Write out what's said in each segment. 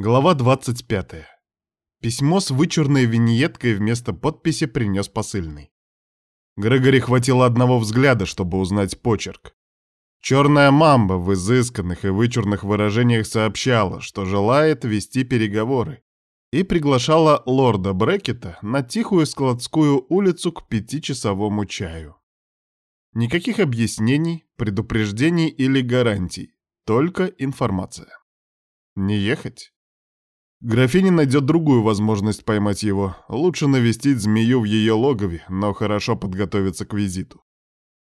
Глава 25. Письмо с вычурной виньеткой вместо подписи принес посыльный. Грегори хватило одного взгляда, чтобы узнать почерк. Черная мамба в изысканных и вычурных выражениях сообщала, что желает вести переговоры, и приглашала лорда Брекета на тихую складскую улицу к пятичасовому чаю. Никаких объяснений, предупреждений или гарантий, только информация. Не ехать? Графиня найдет другую возможность поймать его. Лучше навестить змею в ее логове, но хорошо подготовиться к визиту.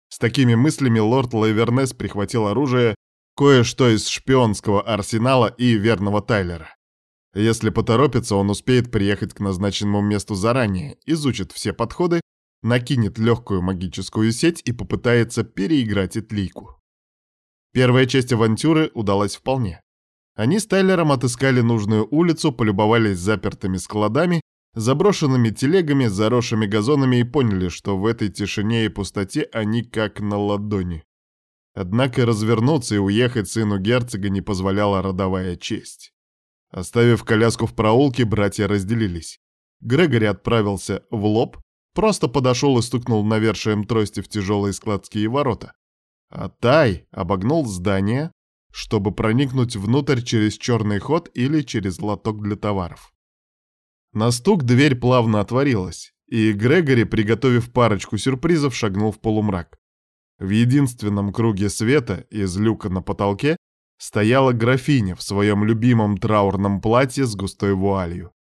С такими мыслями лорд Лайвернес прихватил оружие, кое-что из шпионского арсенала и верного Тайлера. Если поторопится, он успеет приехать к назначенному месту заранее, изучит все подходы, накинет легкую магическую сеть и попытается переиграть Этлийку. Первая часть авантюры удалась вполне. Они с Тайлером отыскали нужную улицу, полюбовались запертыми складами, заброшенными телегами, заросшими газонами и поняли, что в этой тишине и пустоте они как на ладони. Однако развернуться и уехать сыну герцога не позволяла родовая честь. Оставив коляску в проулке, братья разделились. Грегори отправился в лоб, просто подошел и стукнул навершием трости в тяжелые складские ворота. А Тай обогнул здание, чтобы проникнуть внутрь через черный ход или через лоток для товаров. На стук дверь плавно отворилась, и Грегори, приготовив парочку сюрпризов, шагнул в полумрак. В единственном круге света из люка на потолке стояла графиня в своем любимом траурном платье с густой вуалью.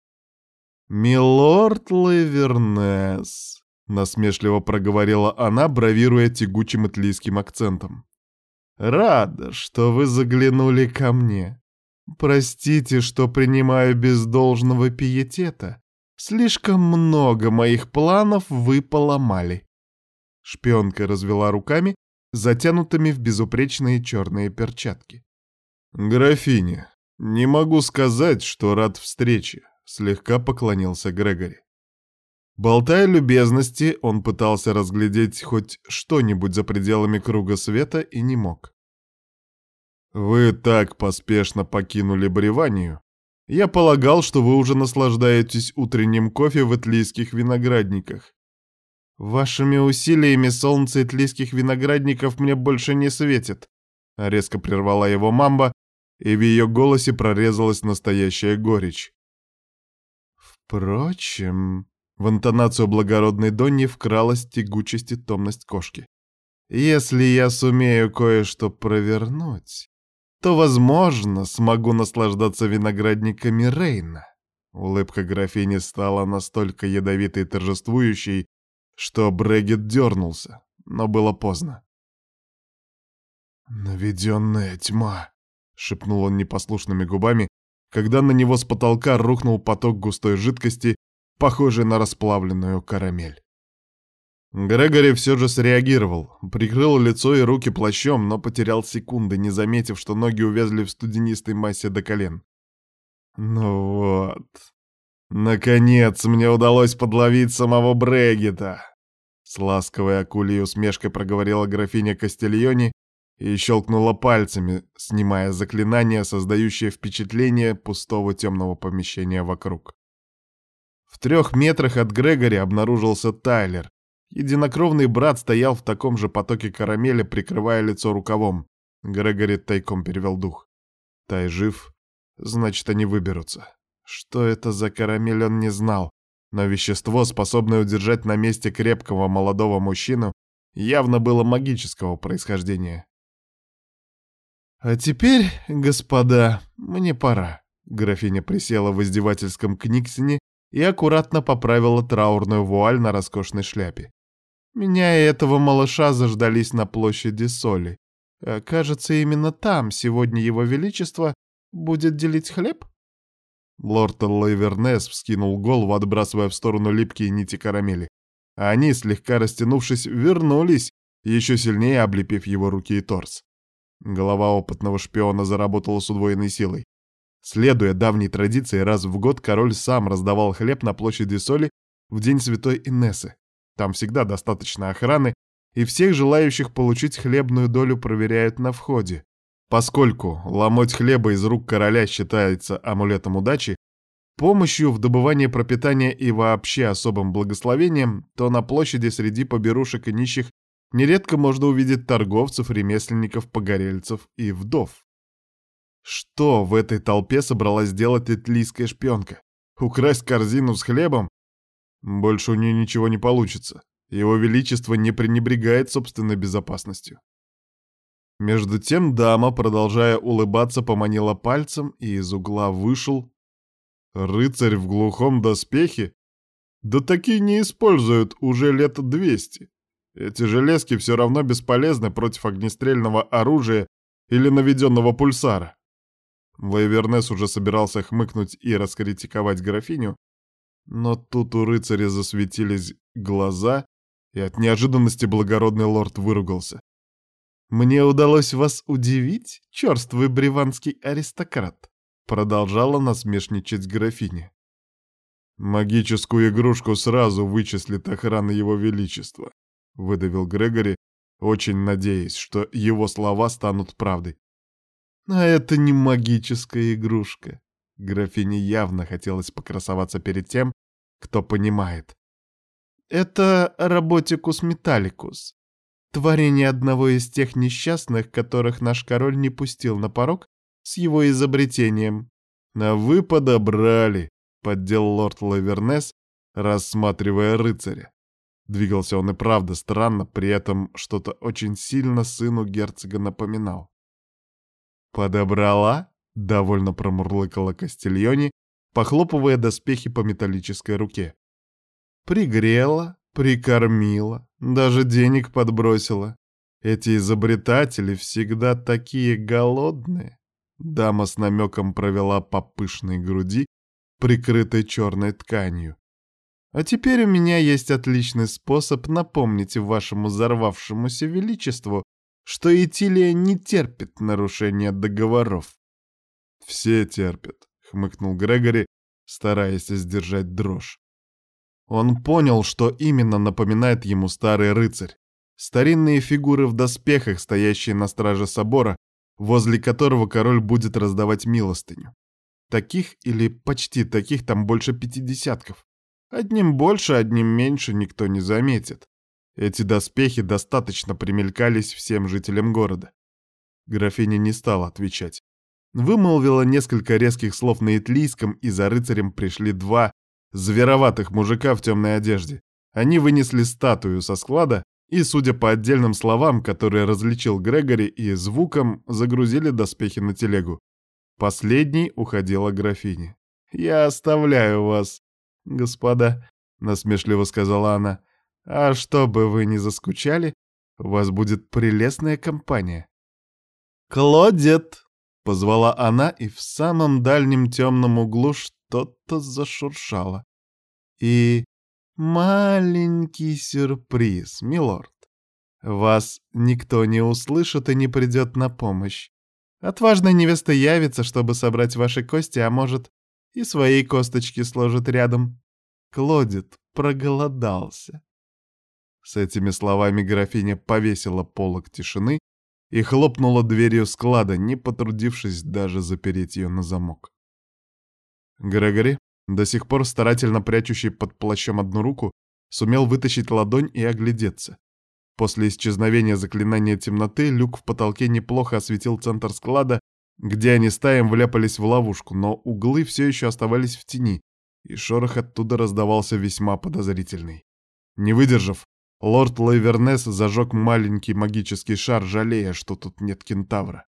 «Милорд Левернес», — насмешливо проговорила она, бравируя тягучим итлийским акцентом. Рада, что вы заглянули ко мне. Простите, что принимаю без должного пиетета. Слишком много моих планов вы поломали. Шпионка развела руками, затянутыми в безупречные черные перчатки. «Графиня, не могу сказать, что рад встрече», — слегка поклонился Грегори. Болтая любезности, он пытался разглядеть хоть что-нибудь за пределами круга света и не мог. «Вы так поспешно покинули Бреванию. Я полагал, что вы уже наслаждаетесь утренним кофе в итлийских виноградниках. Вашими усилиями солнце итлийских виноградников мне больше не светит», — резко прервала его мамба, и в ее голосе прорезалась настоящая горечь. «Впрочем...» В интонацию благородной Донни вкралась тягучесть и томность кошки. «Если я сумею кое-что провернуть, то, возможно, смогу наслаждаться виноградниками Рейна». Улыбка графини стала настолько ядовитой и торжествующей, что Брегет дернулся, но было поздно. «Наведенная тьма», — шепнул он непослушными губами, когда на него с потолка рухнул поток густой жидкости, похожий на расплавленную карамель. Грегори все же среагировал, прикрыл лицо и руки плащом, но потерял секунды, не заметив, что ноги увязли в студенистой массе до колен. Ну вот. Наконец мне удалось подловить самого Брегета. С ласковой акулей усмешкой проговорила графиня Кастильони и щелкнула пальцами, снимая заклинание, создающее впечатление пустого темного помещения вокруг. В трех метрах от Грегори обнаружился Тайлер. Единокровный брат стоял в таком же потоке карамели, прикрывая лицо рукавом. Грегори тайком перевел дух. Тай жив, значит, они выберутся. Что это за карамель, он не знал. Но вещество, способное удержать на месте крепкого молодого мужчину, явно было магического происхождения. «А теперь, господа, мне пора». Графиня присела в издевательском книгсине и аккуратно поправила траурную вуаль на роскошной шляпе. Меня и этого малыша заждались на площади Соли. А, кажется, именно там сегодня его величество будет делить хлеб? Лорд Лайвернес вскинул голову, отбрасывая в сторону липкие нити карамели. Они, слегка растянувшись, вернулись, еще сильнее облепив его руки и торс. Голова опытного шпиона заработала с удвоенной силой. Следуя давней традиции, раз в год король сам раздавал хлеб на площади Соли в день Святой Инессы. Там всегда достаточно охраны, и всех желающих получить хлебную долю проверяют на входе. Поскольку ломоть хлеба из рук короля считается амулетом удачи, помощью в добывании пропитания и вообще особым благословением, то на площади среди поберушек и нищих нередко можно увидеть торговцев, ремесленников, погорельцев и вдов. Что в этой толпе собралась делать этлийская шпионка? Украсть корзину с хлебом? Больше у нее ничего не получится. Его Величество не пренебрегает собственной безопасностью. Между тем дама, продолжая улыбаться, поманила пальцем, и из угла вышел... Рыцарь в глухом доспехе? Да такие не используют уже лет двести. Эти железки все равно бесполезны против огнестрельного оружия или наведенного пульсара. Лайвернес уже собирался хмыкнуть и раскритиковать графиню, но тут у рыцаря засветились глаза, и от неожиданности благородный лорд выругался. «Мне удалось вас удивить, черствый бреванский аристократ», продолжала насмешничать графиня. «Магическую игрушку сразу вычислит охрана его величества», — выдавил Грегори, очень надеясь, что его слова станут правдой. А это не магическая игрушка. Графине явно хотелось покрасоваться перед тем, кто понимает. Это роботикус металликус. Творение одного из тех несчастных, которых наш король не пустил на порог с его изобретением. А вы подобрали, поддел лорд Лавернес, рассматривая рыцаря. Двигался он и правда странно, при этом что-то очень сильно сыну герцога напоминал. «Подобрала?» — довольно промурлыкала Кастильони, похлопывая доспехи по металлической руке. «Пригрела, прикормила, даже денег подбросила. Эти изобретатели всегда такие голодные». Дама с намеком провела по пышной груди, прикрытой черной тканью. «А теперь у меня есть отличный способ напомнить вашему взорвавшемуся величеству, что Итилия не терпит нарушения договоров. «Все терпят», — хмыкнул Грегори, стараясь сдержать дрожь. Он понял, что именно напоминает ему старый рыцарь. Старинные фигуры в доспехах, стоящие на страже собора, возле которого король будет раздавать милостыню. Таких или почти таких там больше пятидесятков. Одним больше, одним меньше никто не заметит. Эти доспехи достаточно примелькались всем жителям города. Графиня не стала отвечать. Вымолвила несколько резких слов на итлийском, и за рыцарем пришли два звероватых мужика в темной одежде. Они вынесли статую со склада и, судя по отдельным словам, которые различил Грегори, и звуком, загрузили доспехи на телегу. Последней уходила графиня. «Я оставляю вас, господа», — насмешливо сказала она. А чтобы вы не заскучали, у вас будет прелестная компания. «Клодет!» — позвала она, и в самом дальнем темном углу что-то зашуршало. И маленький сюрприз, милорд. Вас никто не услышит и не придет на помощь. Отважная невеста явится, чтобы собрать ваши кости, а может, и свои косточки сложит рядом. Клодит проголодался. С этими словами графиня повесила полок тишины и хлопнула дверью склада, не потрудившись даже запереть ее на замок. Грегори, до сих пор старательно прячущий под плащом одну руку, сумел вытащить ладонь и оглядеться. После исчезновения заклинания темноты люк в потолке неплохо осветил центр склада, где они стаем вляпались в ловушку, но углы все еще оставались в тени, и шорох оттуда раздавался весьма подозрительный. Не выдержав, Лорд Лайвернес зажег маленький магический шар, жалея, что тут нет кентавра.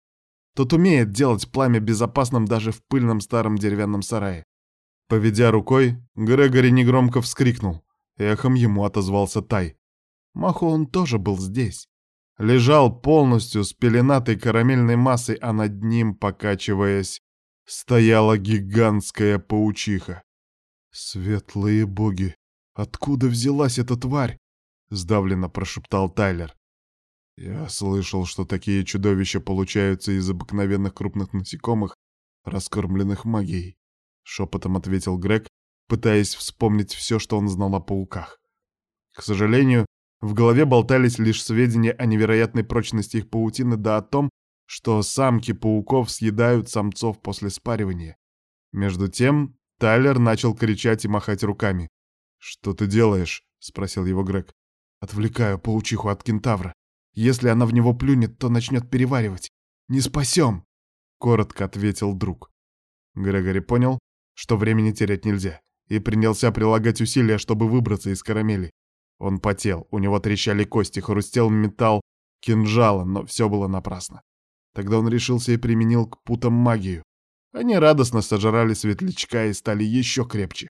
Тот умеет делать пламя безопасным даже в пыльном старом деревянном сарае. Поведя рукой, Грегори негромко вскрикнул. Эхом ему отозвался Тай. Махон тоже был здесь. Лежал полностью с пеленатой карамельной массой, а над ним, покачиваясь, стояла гигантская паучиха. Светлые боги, откуда взялась эта тварь? — сдавленно прошептал Тайлер. «Я слышал, что такие чудовища получаются из обыкновенных крупных насекомых, раскормленных магией», — шепотом ответил Грег, пытаясь вспомнить все, что он знал о пауках. К сожалению, в голове болтались лишь сведения о невероятной прочности их паутины да о том, что самки пауков съедают самцов после спаривания. Между тем Тайлер начал кричать и махать руками. «Что ты делаешь?» — спросил его Грег. «Отвлекаю паучиху от кентавра. Если она в него плюнет, то начнет переваривать. Не спасем!» — коротко ответил друг. Грегори понял, что времени терять нельзя, и принялся прилагать усилия, чтобы выбраться из карамели. Он потел, у него трещали кости, хрустел металл кинжала, но все было напрасно. Тогда он решился и применил к путам магию. Они радостно сожрали светлячка и стали еще крепче.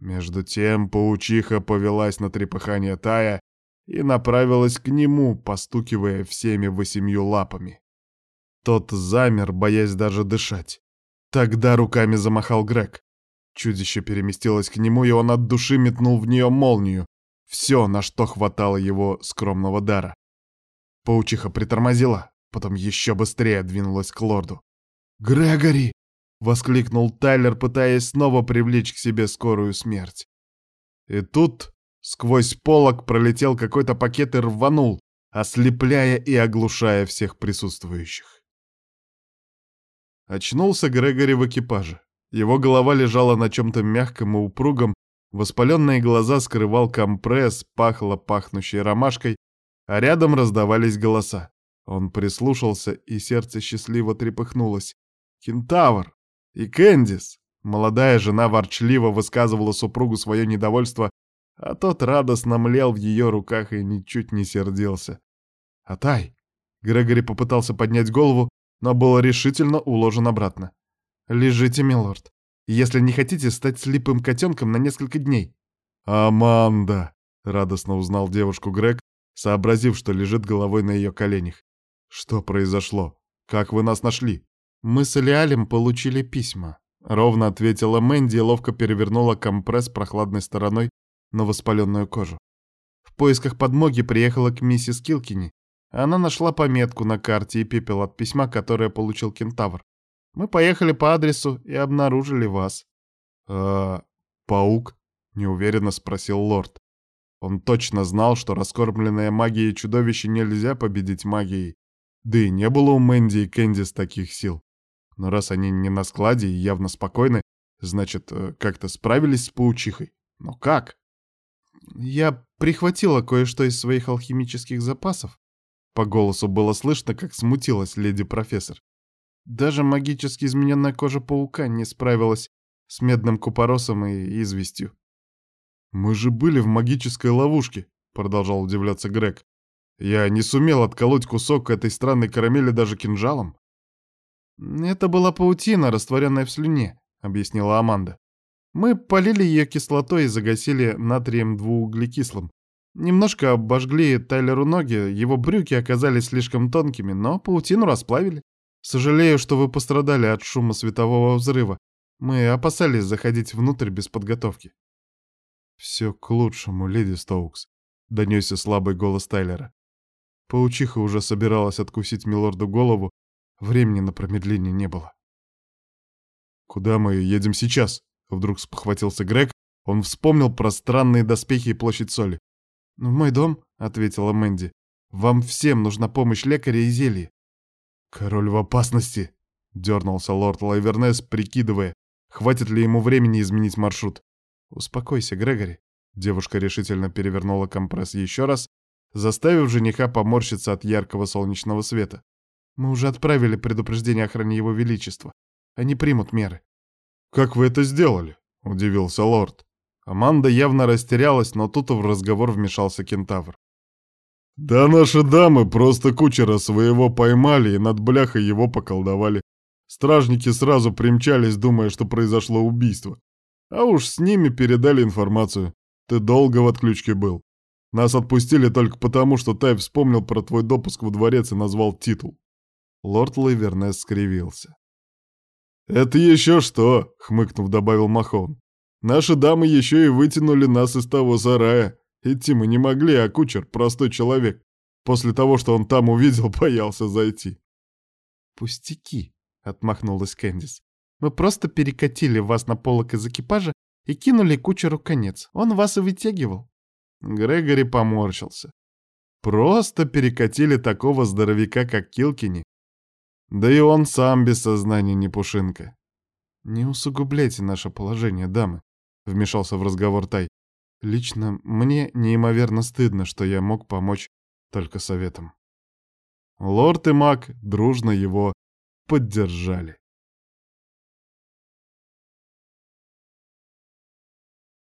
Между тем паучиха повелась на трепыхание Тая и направилась к нему, постукивая всеми восемью лапами. Тот замер, боясь даже дышать. Тогда руками замахал Грег. Чудище переместилось к нему, и он от души метнул в нее молнию. Все, на что хватало его скромного дара. Паучиха притормозила, потом еще быстрее двинулась к лорду. «Грегори!» — воскликнул Тайлер, пытаясь снова привлечь к себе скорую смерть. И тут сквозь полок пролетел какой-то пакет и рванул, ослепляя и оглушая всех присутствующих. Очнулся Грегори в экипаже. Его голова лежала на чем-то мягком и упругом, воспаленные глаза скрывал компресс, пахло пахнущей ромашкой, а рядом раздавались голоса. Он прислушался, и сердце счастливо трепыхнулось. Кентавр! И Кэндис! Молодая жена ворчливо высказывала супругу свое недовольство, а тот радостно млел в ее руках и ничуть не сердился. «Атай!» Грегори попытался поднять голову, но был решительно уложен обратно. «Лежите, милорд, если не хотите стать слепым котенком на несколько дней». «Аманда!» — радостно узнал девушку Грег, сообразив, что лежит головой на ее коленях. «Что произошло? Как вы нас нашли?» «Мы с Элиалем получили письма», — ровно ответила Мэнди и ловко перевернула компресс прохладной стороной на воспаленную кожу. В поисках подмоги приехала к миссис Килкини. Она нашла пометку на карте и пепел от письма, которое получил кентавр. Мы поехали по адресу и обнаружили вас. «А паук?» — неуверенно спросил лорд. Он точно знал, что раскормленное магией чудовище нельзя победить магией. Да и не было у Мэнди и Кэндис таких сил. Но раз они не на складе и явно спокойны, значит, э, как-то справились с паучихой. Но как? Я прихватила кое-что из своих алхимических запасов. По голосу было слышно, как смутилась леди-профессор. Даже магически измененная кожа паука не справилась с медным купоросом и известью. «Мы же были в магической ловушке», — продолжал удивляться Грег. «Я не сумел отколоть кусок этой странной карамели даже кинжалом». «Это была паутина, растворенная в слюне», — объяснила Аманда. «Мы полили ее кислотой и загасили натрием двууглекислым. Немножко обожгли Тайлеру ноги, его брюки оказались слишком тонкими, но паутину расплавили. Сожалею, что вы пострадали от шума светового взрыва. Мы опасались заходить внутрь без подготовки. «Все к лучшему, леди Стоукс», — донесся слабый голос Тайлера. Паучиха уже собиралась откусить милорду голову, времени на промедление не было. «Куда мы едем сейчас?» — вдруг спохватился Грег. Он вспомнил про странные доспехи и площадь соли. «В мой дом», — ответила Мэнди. «Вам всем нужна помощь лекаря и зелья». «Король в опасности», — дернулся лорд Лайвернес, прикидывая, хватит ли ему времени изменить маршрут. «Успокойся, Грегори». Девушка решительно перевернула компресс еще раз, заставив жениха поморщиться от яркого солнечного света. «Мы уже отправили предупреждение охране его величества. Они примут меры». «Как вы это сделали?» — удивился лорд. Аманда явно растерялась, но тут в разговор вмешался кентавр. «Да наши дамы просто кучера своего поймали и над бляхой его поколдовали. Стражники сразу примчались, думая, что произошло убийство. А уж с ними передали информацию. Ты долго в отключке был. Нас отпустили только потому, что Тай вспомнил про твой допуск в дворец и назвал титул. Лорд Лайвернес скривился. «Это еще что?» — хмыкнув, добавил Махон. «Наши дамы еще и вытянули нас из того сарая. Идти мы не могли, а кучер — простой человек. После того, что он там увидел, боялся зайти». «Пустяки», — отмахнулась Кэндис. Мы просто перекатили вас на полок из экипажа и кинули кучеру конец. Он вас и вытягивал». Грегори поморщился. «Просто перекатили такого здоровяка, как Килкини. Да и он сам без сознания не пушинка. «Не усугубляйте наше положение, дамы», — вмешался в разговор Тай. «Лично мне неимоверно стыдно, что я мог помочь только советом». Лорд и маг дружно его поддержали.